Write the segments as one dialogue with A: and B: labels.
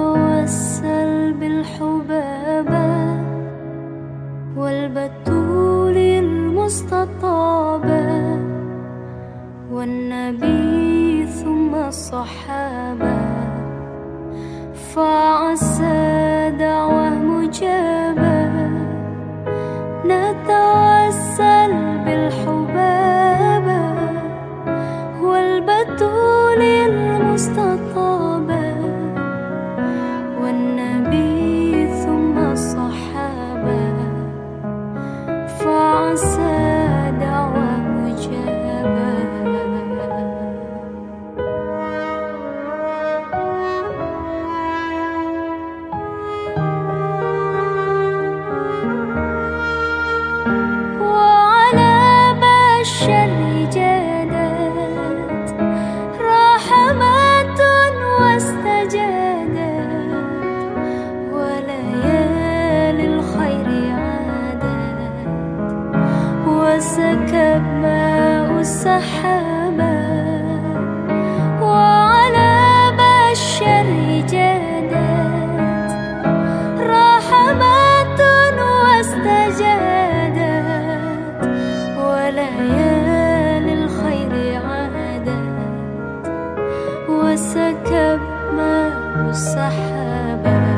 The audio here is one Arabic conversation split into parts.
A: نتوسل بالحبابة والبتول المستطابة والنبي ثم الصحابة فعسى دعوة مجابة وسكب ماء السحابة وعلى بشر جادت رحمات واستجادت وليالي الخير عادت وسكب ماء السحابة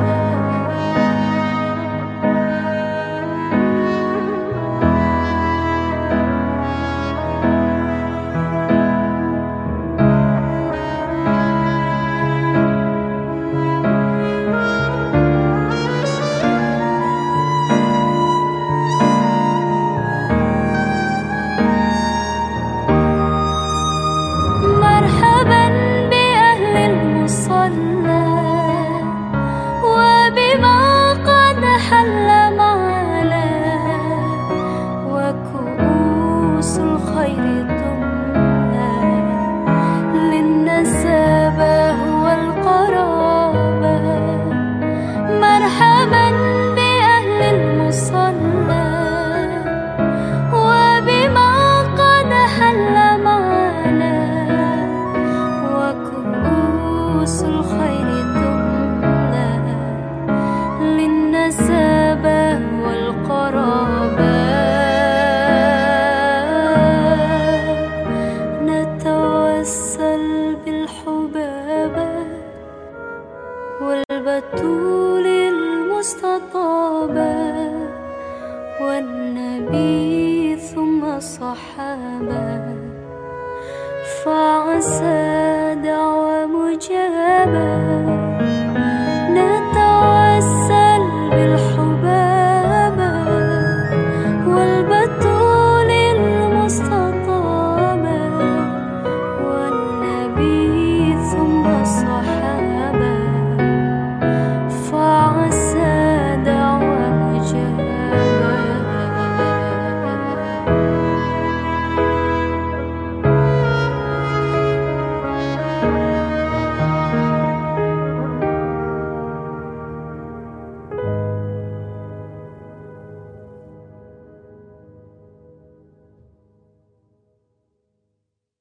A: نتوسل بالحبابة والبتول المستطابة والنبي ثم الصحابة فعسى دعوة مجابة